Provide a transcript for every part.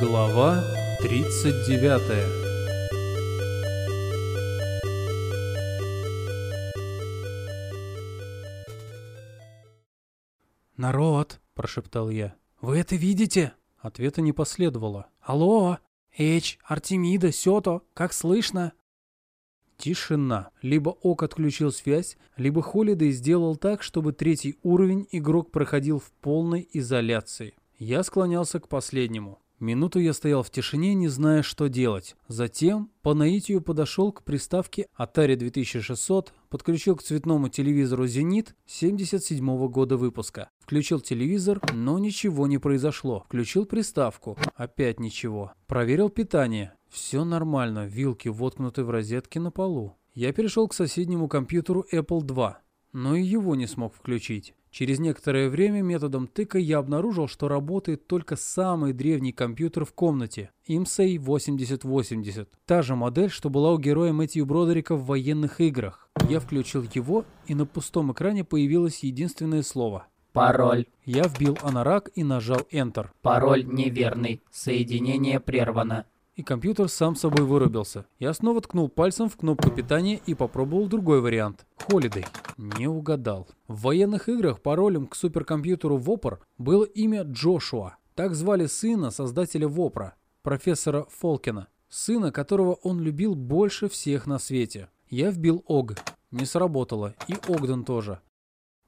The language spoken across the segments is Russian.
Глава 39 «Народ!» – прошептал я. «Вы это видите?» Ответа не последовало. «Алло! Эч, Артемида, Сёто, как слышно?» Тишина. Либо Ок отключил связь, либо Холидей сделал так, чтобы третий уровень игрок проходил в полной изоляции. Я склонялся к последнему. Минуту я стоял в тишине, не зная, что делать. Затем по наитию подошел к приставке Atari 2600, подключил к цветному телевизору «Зенит» 77 года выпуска. Включил телевизор, но ничего не произошло. Включил приставку. Опять ничего. Проверил питание. Все нормально, вилки воткнуты в розетки на полу. Я перешел к соседнему компьютеру Apple II, но и его не смог включить. Через некоторое время методом тыка я обнаружил, что работает только самый древний компьютер в комнате – IMSEI 8080. Та же модель, что была у героя Мэтью Бродерика в военных играх. Я включил его, и на пустом экране появилось единственное слово Пароль. Я вбил анорак и нажал Enter. Пароль неверный. Соединение прервано. И компьютер сам собой вырубился. Я снова ткнул пальцем в кнопку питания и попробовал другой вариант. Holiday. Не угадал. В военных играх паролем к суперкомпьютеру Вопр было имя Джошуа. Так звали сына создателя Вопра, профессора Фолкина. Сына, которого он любил больше всех на свете. Я вбил ОГ. Не сработало. И Огден тоже.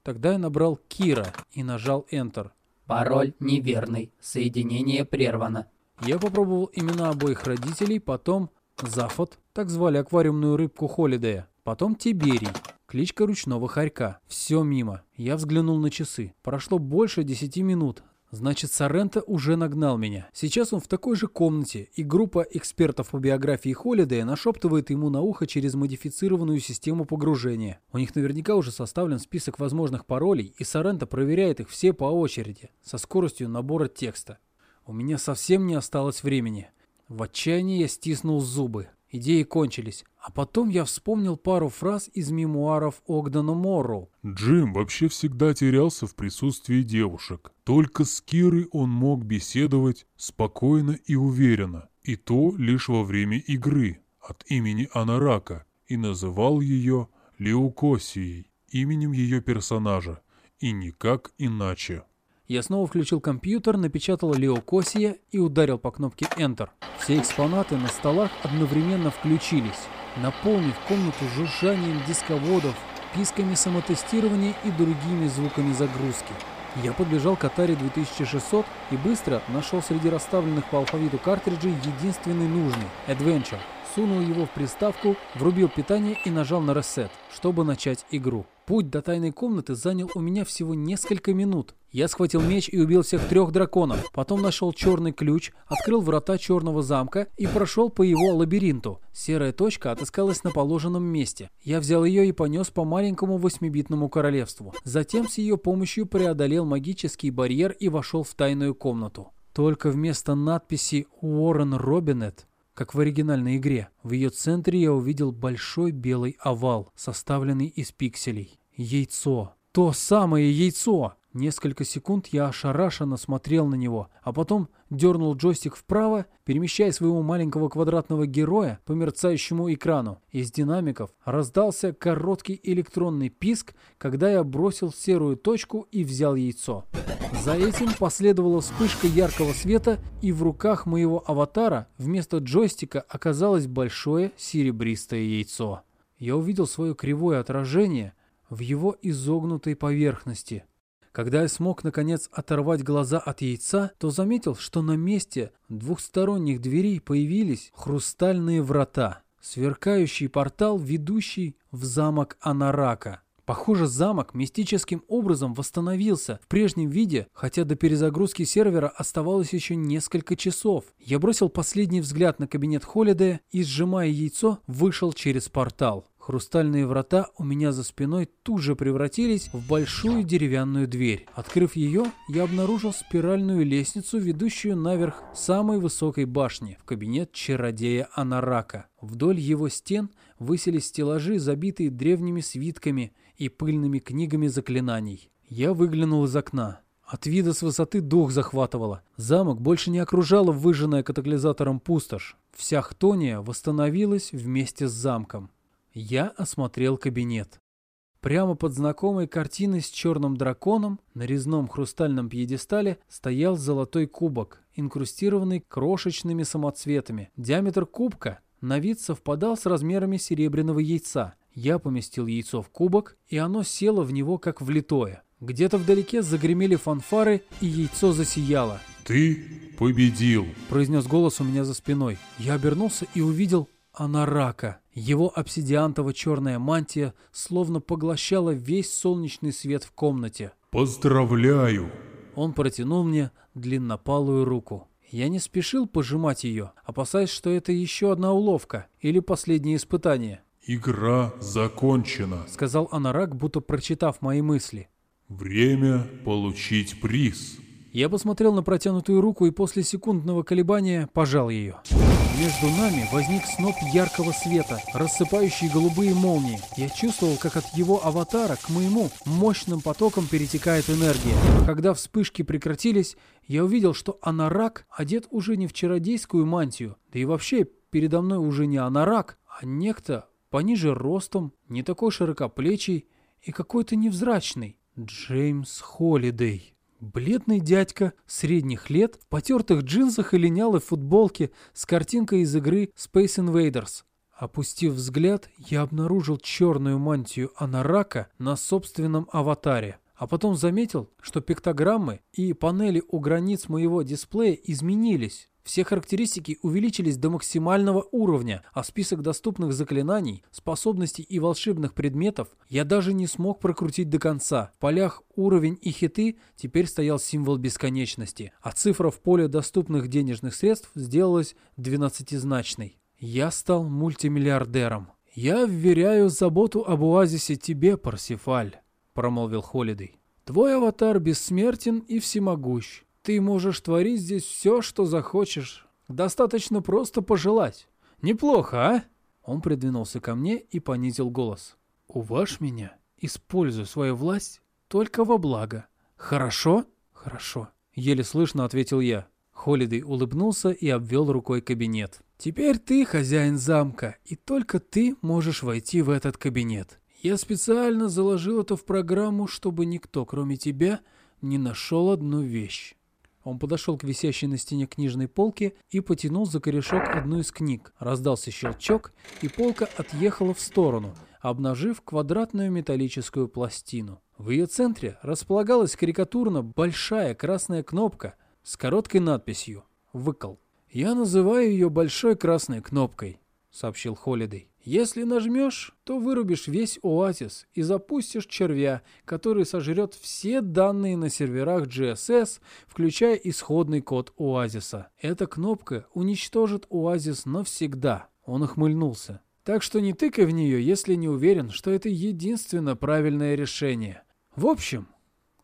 Тогда я набрал Кира и нажал Enter. Пароль неверный. Соединение прервано. Я попробовал имена обоих родителей, потом Зафот, так звали аквариумную рыбку Холидея, потом Тиберий, кличка ручного хорька. Все мимо. Я взглянул на часы. Прошло больше десяти минут. Значит, Соренто уже нагнал меня. Сейчас он в такой же комнате, и группа экспертов по биографии Холидея нашептывает ему на ухо через модифицированную систему погружения. У них наверняка уже составлен список возможных паролей, и Соренто проверяет их все по очереди, со скоростью набора текста. У меня совсем не осталось времени. В отчаянии я стиснул зубы. Идеи кончились. А потом я вспомнил пару фраз из мемуаров Огдена Морроу. Джим вообще всегда терялся в присутствии девушек. Только с Кирой он мог беседовать спокойно и уверенно. И то лишь во время игры от имени Анарака. И называл ее Леукосией, именем ее персонажа. И никак иначе. Я снова включил компьютер, напечатал Леокосия и ударил по кнопке Enter. Все экспонаты на столах одновременно включились, наполнив комнату жужжанием дисководов, писками самотестирования и другими звуками загрузки. Я подбежал к Atari 2600 и быстро нашел среди расставленных по алфавиту картриджей единственный нужный – Adventure. Сунул его в приставку, врубил питание и нажал на Reset, чтобы начать игру. Путь до тайной комнаты занял у меня всего несколько минут. Я схватил меч и убил всех трех драконов. Потом нашел черный ключ, открыл врата черного замка и прошел по его лабиринту. Серая точка отыскалась на положенном месте. Я взял ее и понес по маленькому восьмибитному королевству. Затем с ее помощью преодолел магический барьер и вошел в тайную комнату. Только вместо надписи «Уоррен Робинет» как в оригинальной игре. В ее центре я увидел большой белый овал, составленный из пикселей. Яйцо. То самое яйцо! Несколько секунд я ошарашенно смотрел на него, а потом дернул джойстик вправо, перемещая своего маленького квадратного героя по мерцающему экрану. Из динамиков раздался короткий электронный писк, когда я бросил серую точку и взял яйцо. За этим последовала вспышка яркого света, и в руках моего аватара вместо джойстика оказалось большое серебристое яйцо. Я увидел свое кривое отражение в его изогнутой поверхности – когда я смог, наконец, оторвать глаза от яйца, то заметил, что на месте двухсторонних дверей появились хрустальные врата, сверкающий портал, ведущий в замок Анарака. Похоже, замок мистическим образом восстановился в прежнем виде, хотя до перезагрузки сервера оставалось еще несколько часов. Я бросил последний взгляд на кабинет Холидея и, сжимая яйцо, вышел через портал. Хрустальные врата у меня за спиной тут же превратились в большую деревянную дверь. Открыв ее, я обнаружил спиральную лестницу, ведущую наверх самой высокой башни, в кабинет чародея Анарака. Вдоль его стен высились стеллажи, забитые древними свитками и пыльными книгами заклинаний. Я выглянул из окна. От вида с высоты дух захватывало. Замок больше не окружала выжженная катаклизатором пустошь. Вся Хтония восстановилась вместе с замком. Я осмотрел кабинет. Прямо под знакомой картиной с черным драконом на резном хрустальном пьедестале стоял золотой кубок, инкрустированный крошечными самоцветами. Диаметр кубка на вид совпадал с размерами серебряного яйца. Я поместил яйцо в кубок, и оно село в него как влитое. Где-то вдалеке загремели фанфары, и яйцо засияло. «Ты победил!» – произнес голос у меня за спиной. Я обернулся и увидел Анарака. Его обсидиантово-черная мантия словно поглощала весь солнечный свет в комнате. «Поздравляю!» Он протянул мне длиннопалую руку. Я не спешил пожимать ее, опасаясь, что это еще одна уловка или последнее испытание. «Игра закончена», — сказал Анарак, будто прочитав мои мысли. «Время получить приз». Я посмотрел на протянутую руку и после секундного колебания пожал ее. Между нами возник сноп яркого света, рассыпающий голубые молнии. Я чувствовал, как от его аватара к моему мощным потоком перетекает энергия. Когда вспышки прекратились, я увидел, что Анарак одет уже не в чародейскую мантию, да и вообще передо мной уже не Анарак, а некто пониже ростом, не такой широкоплечий и какой-то невзрачный. Джеймс Холидей. Бледный дядька средних лет в потертых джинсах и линялой футболке с картинкой из игры Space Invaders. Опустив взгляд, я обнаружил черную мантию Анарака на собственном аватаре. А потом заметил, что пиктограммы и панели у границ моего дисплея изменились. Все характеристики увеличились до максимального уровня, а список доступных заклинаний, способностей и волшебных предметов я даже не смог прокрутить до конца. В полях уровень и хиты теперь стоял символ бесконечности, а цифра в поле доступных денежных средств сделалась двенадцатизначной. Я стал мультимиллиардером. «Я вверяю заботу об оазисе тебе, Парсифаль», — промолвил Холидей. «Твой аватар бессмертен и всемогущ. Ты можешь творить здесь все, что захочешь. Достаточно просто пожелать. Неплохо, а? Он придвинулся ко мне и понизил голос. Уважь меня, используй свою власть только во благо. Хорошо? Хорошо. Еле слышно ответил я. Холидей улыбнулся и обвел рукой кабинет. «Теперь ты хозяин замка, и только ты можешь войти в этот кабинет. Я специально заложил это в программу, чтобы никто, кроме тебя, не нашел одну вещь. Он подошел к висящей на стене книжной полке и потянул за корешок одну из книг. Раздался щелчок, и полка отъехала в сторону, обнажив квадратную металлическую пластину. В ее центре располагалась карикатурно большая красная кнопка с короткой надписью «Выкол». «Я называю ее большой красной кнопкой», — сообщил Холидей. Если нажмешь, то вырубишь весь оазис и запустишь червя, который сожрет все данные на серверах GSS, включая исходный код оазиса. Эта кнопка уничтожит оазис навсегда. Он охмыльнулся. Так что не тыкай в нее, если не уверен, что это единственно правильное решение. В общем,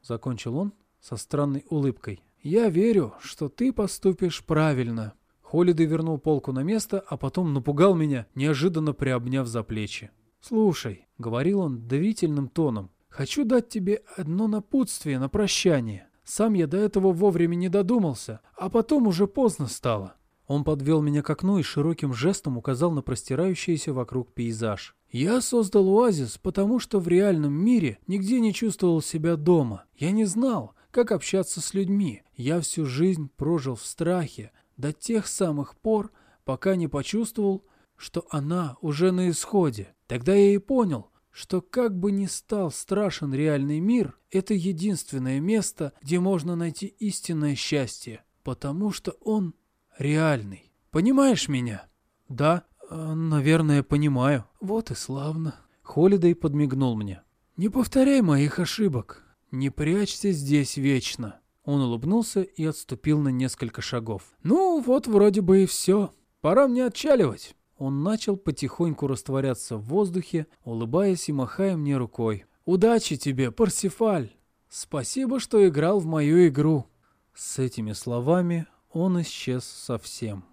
закончил он со странной улыбкой, я верю, что ты поступишь правильно. Холидей вернул полку на место, а потом напугал меня, неожиданно приобняв за плечи. «Слушай», — говорил он доверительным тоном, — «хочу дать тебе одно напутствие на прощание. Сам я до этого вовремя не додумался, а потом уже поздно стало». Он подвел меня к окну и широким жестом указал на простирающийся вокруг пейзаж. «Я создал оазис, потому что в реальном мире нигде не чувствовал себя дома. Я не знал, как общаться с людьми. Я всю жизнь прожил в страхе, до тех самых пор, пока не почувствовал, что она уже на исходе. Тогда я и понял, что как бы ни стал страшен реальный мир, это единственное место, где можно найти истинное счастье, потому что он реальный. Понимаешь меня? Да, э, наверное, понимаю. Вот и славно. Холидей подмигнул мне. Не повторяй моих ошибок. Не прячься здесь вечно. Он улыбнулся и отступил на несколько шагов. «Ну, вот вроде бы и все. Пора мне отчаливать». Он начал потихоньку растворяться в воздухе, улыбаясь и махая мне рукой. «Удачи тебе, Парсифаль! Спасибо, что играл в мою игру!» С этими словами он исчез совсем.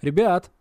«Ребят,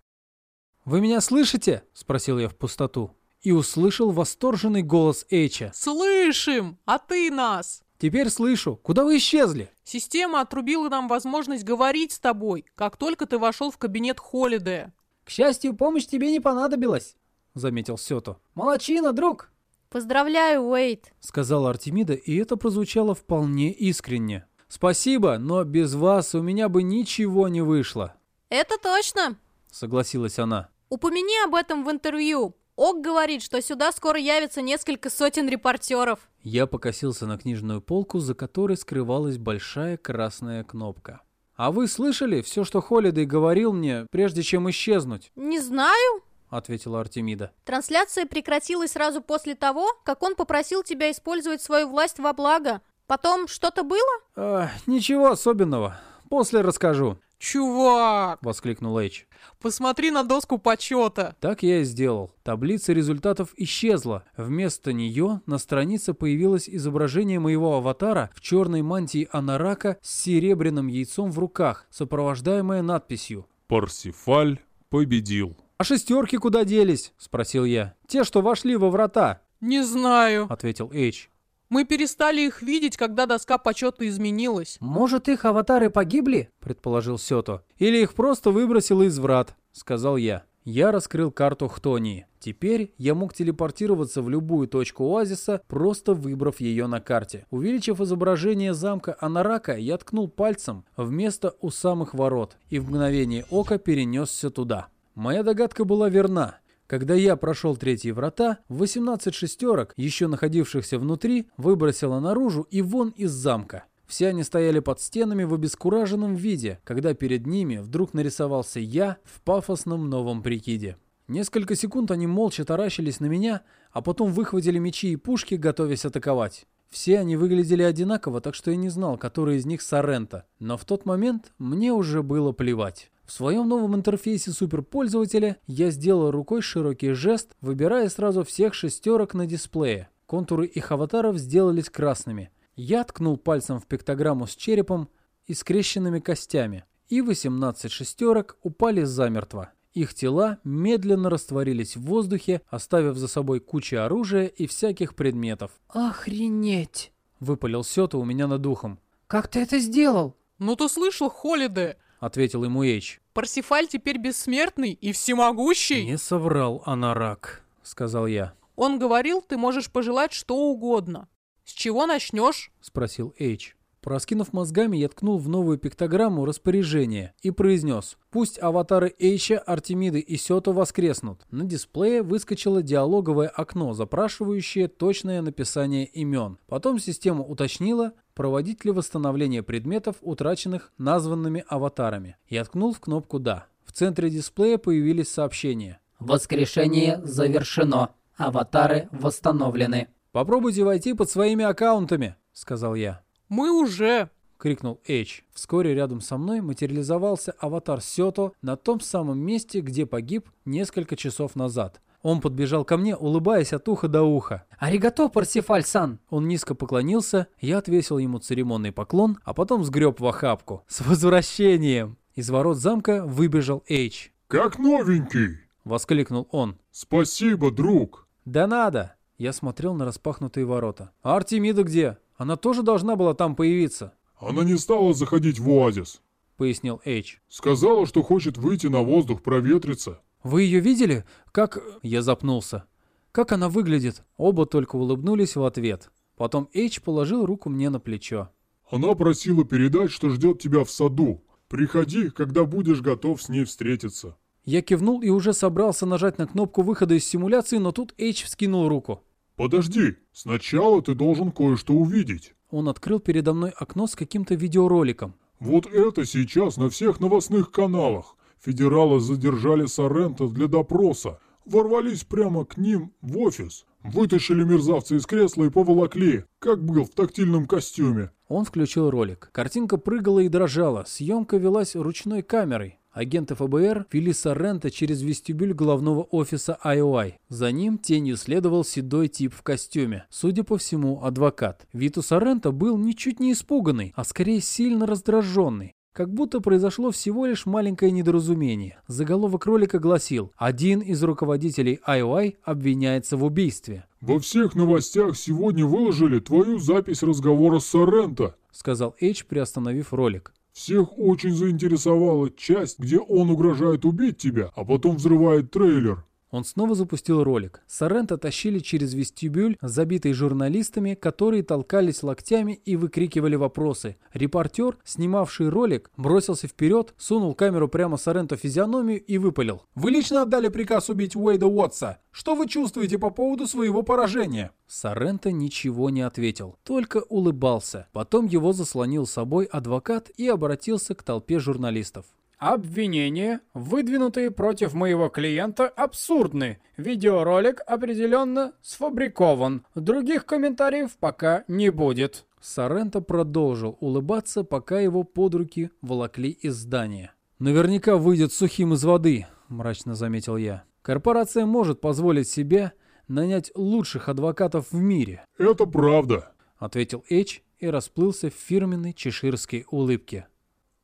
вы меня слышите?» — спросил я в пустоту. И услышал восторженный голос Эйча. Слышим! А ты нас! «Теперь слышу. Куда вы исчезли?» Система отрубила нам возможность говорить с тобой, как только ты вошел в кабинет Холидея. «К счастью, помощь тебе не понадобилась», — заметил Сёто. «Молодчина, друг!» «Поздравляю, Уэйт», — сказала Артемида, и это прозвучало вполне искренне. «Спасибо, но без вас у меня бы ничего не вышло», «Это точно», — согласилась она. «Упомяни об этом в интервью. Ок говорит, что сюда скоро явится несколько сотен репортеров». Я покосился на книжную полку, за которой скрывалась большая красная кнопка. «А вы слышали все, что Холидей говорил мне, прежде чем исчезнуть?» «Не знаю», — ответила Артемида. «Трансляция прекратилась сразу после того, как он попросил тебя использовать свою власть во благо. Потом что-то было?» «А, «Ничего особенного. После расскажу». «Чувак!» — воскликнул Эйч. «Посмотри на доску почета!» Так я и сделал. Таблица результатов исчезла. Вместо нее на странице появилось изображение моего аватара в черной мантии анарака с серебряным яйцом в руках, сопровождаемое надписью «Парсифаль победил». «А шестерки куда делись?» — спросил я. «Те, что вошли во врата», «Не знаю», — ответил Эйч. Мы перестали их видеть, когда доска почета изменилась. «Может, их аватары погибли?» — предположил Сёто. «Или их просто выбросило из врат», — сказал я. Я раскрыл карту Хтонии. Теперь я мог телепортироваться в любую точку оазиса, просто выбрав ее на карте. Увеличив изображение замка Анарака, я ткнул пальцем в место у самых ворот и в мгновение ока перенесся туда. Моя догадка была верна. Когда я прошел третьи врата, 18 шестерок, еще находившихся внутри, выбросило наружу и вон из замка. Все они стояли под стенами в обескураженном виде, когда перед ними вдруг нарисовался я в пафосном новом прикиде. Несколько секунд они молча таращились на меня, а потом выхватили мечи и пушки, готовясь атаковать. Все они выглядели одинаково, так что я не знал, который из них Сорента. Но в тот момент мне уже было плевать. В своем новом интерфейсе суперпользователя я сделал рукой широкий жест, выбирая сразу всех шестерок на дисплее. Контуры их аватаров сделались красными. Я ткнул пальцем в пиктограмму с черепом и скрещенными костями, и 18 шестерок упали замертво. Их тела медленно растворились в воздухе, оставив за собой кучу оружия и всяких предметов. «Охренеть!» — выпалил Сёта у меня над духом. «Как ты это сделал?» «Ну ты слышал, Холиде?» — ответил ему Эйч. «Парсифаль теперь бессмертный и всемогущий?» «Не соврал Анарак», — сказал я. «Он говорил, ты можешь пожелать что угодно. С чего начнешь?» — спросил Эйч. Проскинув мозгами, я ткнул в новую пиктограмму распоряжения и произнес «Пусть аватары Эйча, Артемиды и Сёто воскреснут». На дисплее выскочило диалоговое окно, запрашивающее точное написание имен. Потом система уточнила, проводить ли восстановление предметов, утраченных названными аватарами. Я ткнул в кнопку «Да». В центре дисплея появились сообщения. Воскрешение завершено. Аватары восстановлены. «Попробуйте войти под своими аккаунтами», — сказал я. «Мы уже!» — крикнул Эйч. Вскоре рядом со мной материализовался аватар Сёто на том самом месте, где погиб несколько часов назад. Он подбежал ко мне, улыбаясь от уха до уха. «Аригато, Парсифаль-сан!» Он низко поклонился, я отвесил ему церемонный поклон, а потом сгреб в охапку. «С возвращением!» Из ворот замка выбежал Эйч. «Как новенький!» — воскликнул он. «Спасибо, друг!» «Да надо!» Я смотрел на распахнутые ворота. «А Артемида где? Она тоже должна была там появиться», «Она не стала заходить в оазис. — пояснил Эйч. Сказала, что хочет выйти на воздух, проветриться. «Вы ее видели? Как...» Я запнулся. «Как она выглядит?» Оба только улыбнулись в ответ. Потом Эйч положил руку мне на плечо. Она просила передать, что ждет тебя в саду. Приходи, когда будешь готов с ней встретиться. Я кивнул и уже собрался нажать на кнопку выхода из симуляции, но тут Эйч вскинул руку. Подожди, сначала ты должен кое-что увидеть. Он открыл передо мной окно с каким-то видеороликом. Вот это сейчас на всех новостных каналах. Федералы задержали Сорента для допроса. Ворвались прямо к ним в офис. Вытащили мерзавца из кресла и поволокли, как был в тактильном костюме. Он включил ролик. Картинка прыгала и дрожала. Съемка велась ручной камерой. Агенты ФБР вели Соррента через вестибюль главного офиса IOI. За ним тенью следовал седой тип в костюме. Судя по всему, адвокат. Вид у Соррента был ничуть не испуганный, а скорее сильно раздраженный. Как будто произошло всего лишь маленькое недоразумение. Заголовок ролика гласил «Один из руководителей IOI обвиняется в убийстве». «Во всех новостях сегодня выложили твою запись разговора с Соренто», — сказал Эйч, приостановив ролик. «Всех очень заинтересовала часть, где он угрожает убить тебя, а потом взрывает трейлер». Он снова запустил ролик. Сорента тащили через вестибюль, забитый журналистами, которые толкались локтями и выкрикивали вопросы. Репортер, снимавший ролик, бросился вперед, сунул камеру прямо Соренто физиономию и выпалил. «Вы лично отдали приказ убить Уэйда Уотса. Что вы чувствуете по поводу своего поражения?» Соренто ничего не ответил, только улыбался. Потом его заслонил собой адвокат и обратился к толпе журналистов. Обвинения, выдвинутые против моего клиента, абсурдны. Видеоролик определенно сфабрикован. Других комментариев пока не будет. Соренто продолжил улыбаться, пока его под руки волокли из здания. «Наверняка выйдет сухим из воды», — мрачно заметил я. «Корпорация может позволить себе нанять лучших адвокатов в мире». «Это правда», — ответил Эч и расплылся в фирменной чеширской улыбке.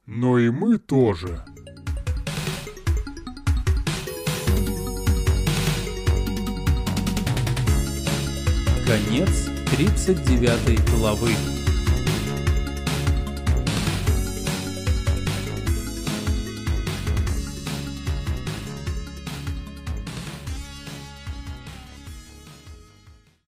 Но и мы тоже. Конец 39 главы.